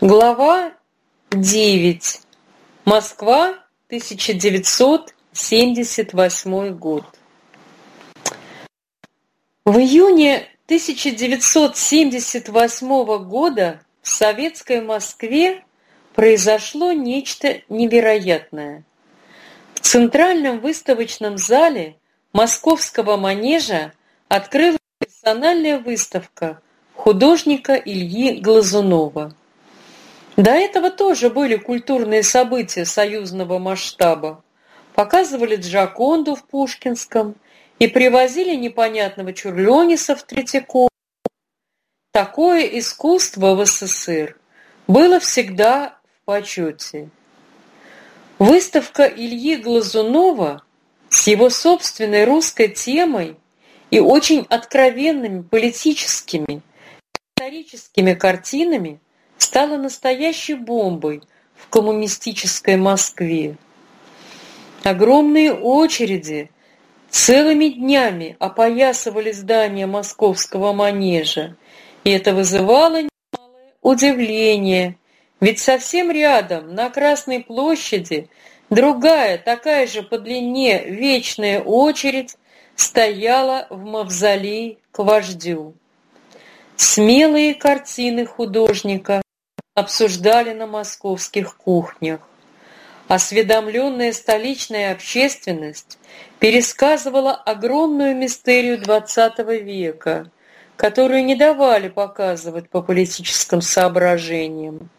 Глава 9. Москва, 1978 год. В июне 1978 года в советской Москве произошло нечто невероятное. В центральном выставочном зале Московского манежа открылась персональная выставка художника Ильи Глазунова. До этого тоже были культурные события союзного масштаба. Показывали Джаконду в Пушкинском и привозили непонятного Чурлениса в Третьяковку. Такое искусство в СССР было всегда в почете. Выставка Ильи Глазунова с его собственной русской темой и очень откровенными политическими, историческими картинами стала настоящей бомбой в коммунистической Москве. Огромные очереди целыми днями опоясывали здание московского манежа, и это вызывало немалое удивление, ведь совсем рядом, на Красной площади, другая, такая же по длине вечная очередь стояла в мавзолей к вождю. Смелые картины художника обсуждали на московских кухнях. Осведомленная столичная общественность пересказывала огромную мистерию XX века, которую не давали показывать по политическим соображениям.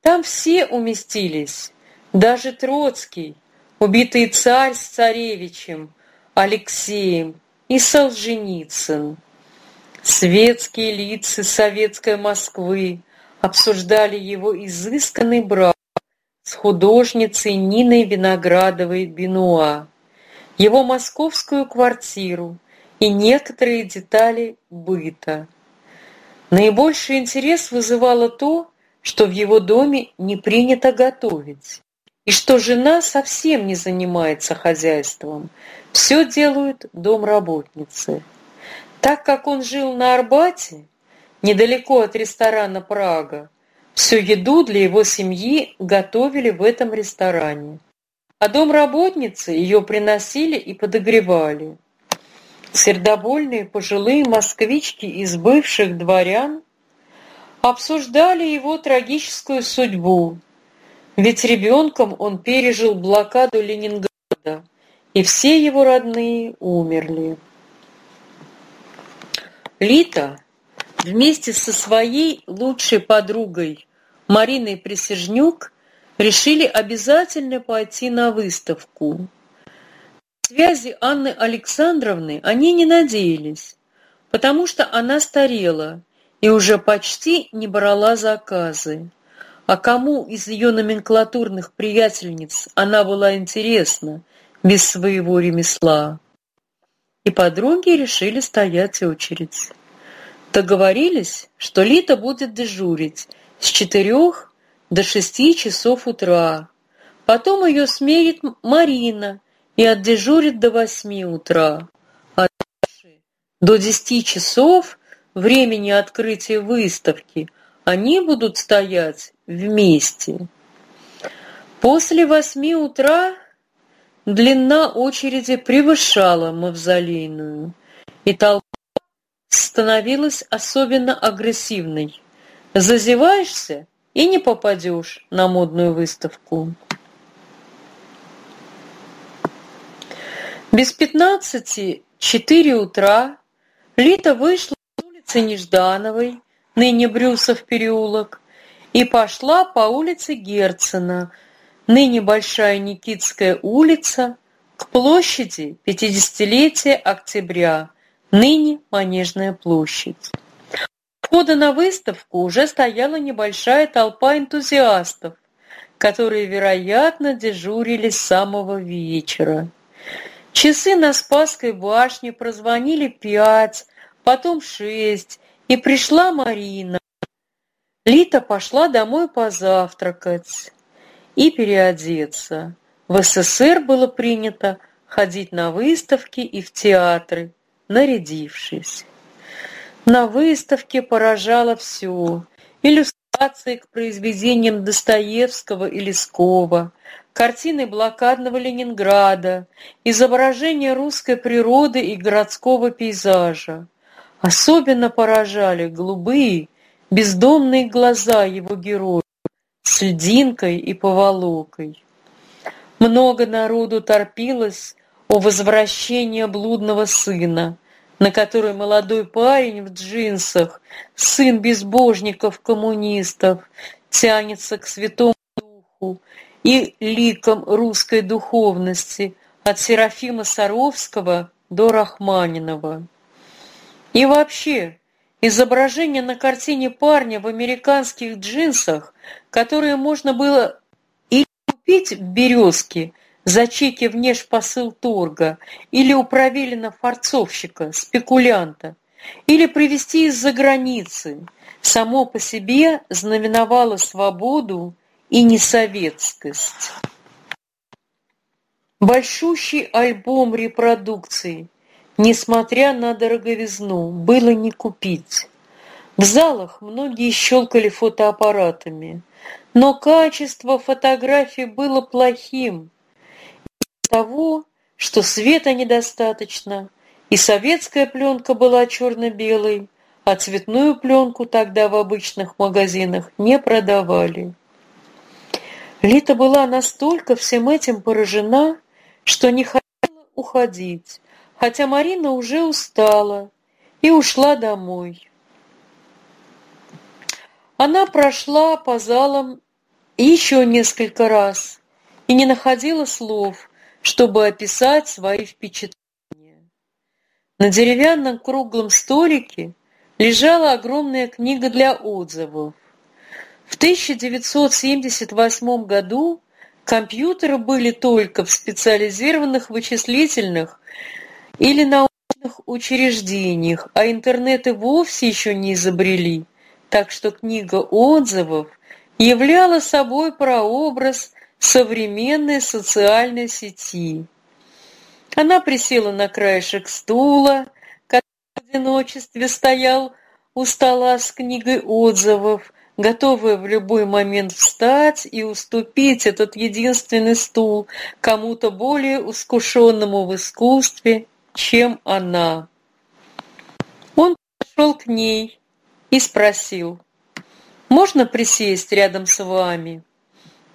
Там все уместились, даже Троцкий, убитый царь с царевичем, Алексеем и Солженицын. Светские лица советской Москвы, обсуждали его изысканный брак с художницей Ниной Виноградовой-Бенуа, его московскую квартиру и некоторые детали быта. Наибольший интерес вызывало то, что в его доме не принято готовить, и что жена совсем не занимается хозяйством, все делают домработницы. Так как он жил на Арбате, недалеко от ресторана «Прага». Всю еду для его семьи готовили в этом ресторане. А домработницы ее приносили и подогревали. Сердобольные пожилые москвички из бывших дворян обсуждали его трагическую судьбу, ведь ребенком он пережил блокаду Ленинграда, и все его родные умерли. Лита вместе со своей лучшей подругой Мариной Присяжнюк решили обязательно пойти на выставку. Связи Анны Александровны они не надеялись, потому что она старела и уже почти не брала заказы. А кому из ее номенклатурных приятельниц она была интересна без своего ремесла? И подруги решили стоять очередь. Договорились, что Лита будет дежурить с четырех до шести часов утра. Потом ее сменит Марина и отдежурит до восьми утра. А дальше, до десяти часов времени открытия выставки они будут стоять вместе. После восьми утра длина очереди превышала мавзолейную, и толпа становилась особенно агрессивной. Зазеваешься и не попадешь на модную выставку. Без пятнадцати четыре утра Лита вышла с улицы Неждановой, ныне Брюсов переулок, и пошла по улице Герцена, ныне Большая Никитская улица, к площади пятидесятилетия октября, ныне Манежная площадь. Входа на выставку уже стояла небольшая толпа энтузиастов, которые, вероятно, дежурили с самого вечера. Часы на Спасской башне прозвонили пять, потом шесть, и пришла Марина. Лита пошла домой позавтракать и переодеться. В СССР было принято ходить на выставки и в театры, нарядившись. На выставке поражало все. Иллюстрации к произведениям Достоевского и Лескова, картины блокадного Ленинграда, изображения русской природы и городского пейзажа. Особенно поражали голубые, бездомные глаза его героя с льдинкой и поволокой. Много народу торпилось о возвращении блудного сына, на который молодой парень в джинсах, сын безбожников-коммунистов, тянется к святому духу и ликам русской духовности от Серафима Саровского до Рахманинова. И вообще, изображение на картине парня в американских джинсах, которые можно было или купить в «Березке», за чеки посыл торга или у Провелина-форцовщика, спекулянта, или привезти из-за границы, само по себе знаменовало свободу и несоветскость. Большущий альбом репродукций, несмотря на дороговизну, было не купить. В залах многие щелкали фотоаппаратами, но качество фотографий было плохим, того, что света недостаточно, и советская пленка была черно-белой, а цветную пленку тогда в обычных магазинах не продавали. Лита была настолько всем этим поражена, что не хотела уходить, хотя Марина уже устала и ушла домой. Она прошла по залам еще несколько раз и не находила слов, чтобы описать свои впечатления. На деревянном круглом столике лежала огромная книга для отзывов. В 1978 году компьютеры были только в специализированных вычислительных или научных учреждениях, а интернеты вовсе еще не изобрели, так что книга отзывов являла собой прообраз современной социальной сети. Она присела на краешек стула, который в одиночестве стоял у стола с книгой отзывов, готовая в любой момент встать и уступить этот единственный стул кому-то более искушенному в искусстве, чем она. Он подошел к ней и спросил, «Можно присесть рядом с вами?»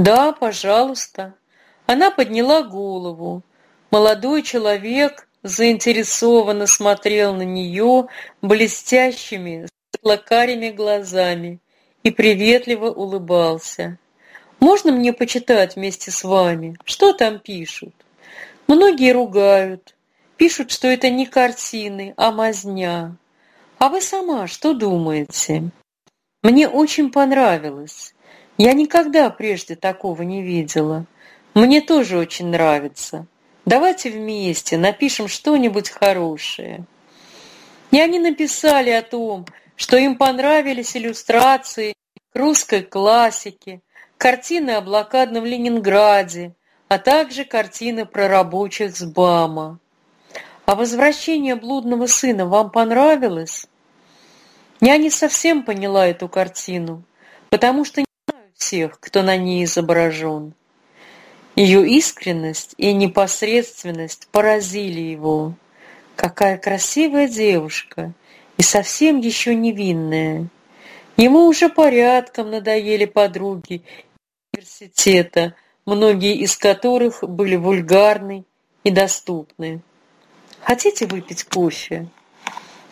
«Да, пожалуйста». Она подняла голову. Молодой человек заинтересованно смотрел на нее блестящими, светлокарими глазами и приветливо улыбался. «Можно мне почитать вместе с вами? Что там пишут?» Многие ругают, пишут, что это не картины, а мазня. А вы сама что думаете? Мне очень понравилось. Я никогда прежде такого не видела. Мне тоже очень нравится. Давайте вместе напишем что-нибудь хорошее. И они написали о том, что им понравились иллюстрации русской классике, картины о блокадном Ленинграде, а также картины про рабочих с БАМа. А возвращение блудного сына вам понравилось? Я не совсем поняла эту картину, потому что всех, кто на ней изображен. Ее искренность и непосредственность поразили его. Какая красивая девушка и совсем еще невинная. Ему уже порядком надоели подруги университета, многие из которых были вульгарны и доступны. Хотите выпить кофе?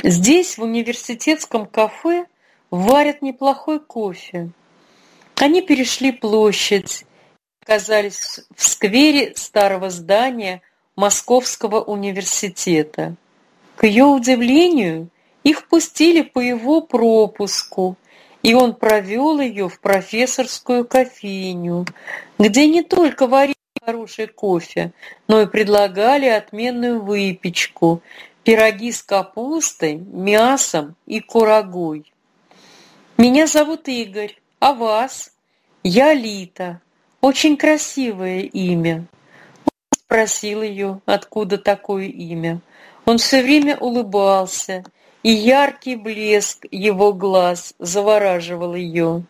Здесь, в университетском кафе, варят неплохой кофе. Они перешли площадь оказались в сквере старого здания Московского университета. К ее удивлению, их пустили по его пропуску, и он провел ее в профессорскую кофейню, где не только варили хороший кофе, но и предлагали отменную выпечку, пироги с капустой, мясом и курагой. «Меня зовут Игорь», а вас? Я Лита. Очень красивое имя. Он спросил ее, откуда такое имя. Он все время улыбался, и яркий блеск его глаз завораживал ее.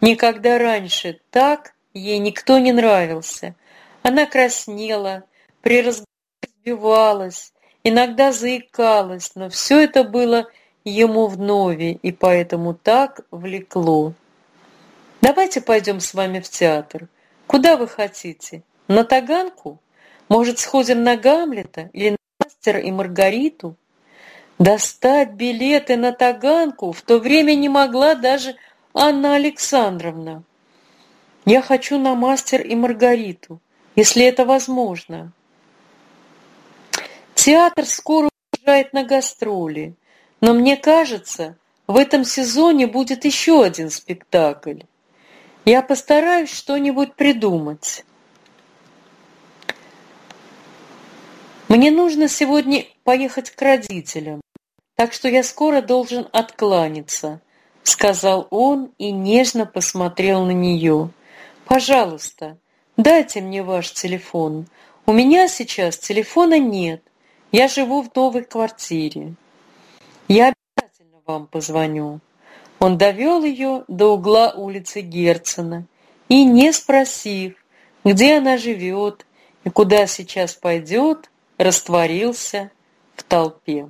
Никогда раньше так ей никто не нравился. Она краснела, при разговоре сбивалась, иногда заикалась, но все это было ему вновь, и поэтому так влекло. «Давайте пойдем с вами в театр. Куда вы хотите? На Таганку? Может, сходим на Гамлета или на Мастера и Маргариту?» Достать билеты на Таганку в то время не могла даже Анна Александровна. Я хочу на Мастер и Маргариту, если это возможно. Театр скоро уезжает на гастроли, но мне кажется, в этом сезоне будет еще один спектакль. Я постараюсь что-нибудь придумать. Мне нужно сегодня поехать к родителям так что я скоро должен откланяться», — сказал он и нежно посмотрел на нее. «Пожалуйста, дайте мне ваш телефон. У меня сейчас телефона нет. Я живу в новой квартире. Я обязательно вам позвоню». Он довел ее до угла улицы Герцена и, не спросив, где она живет и куда сейчас пойдет, растворился в толпе.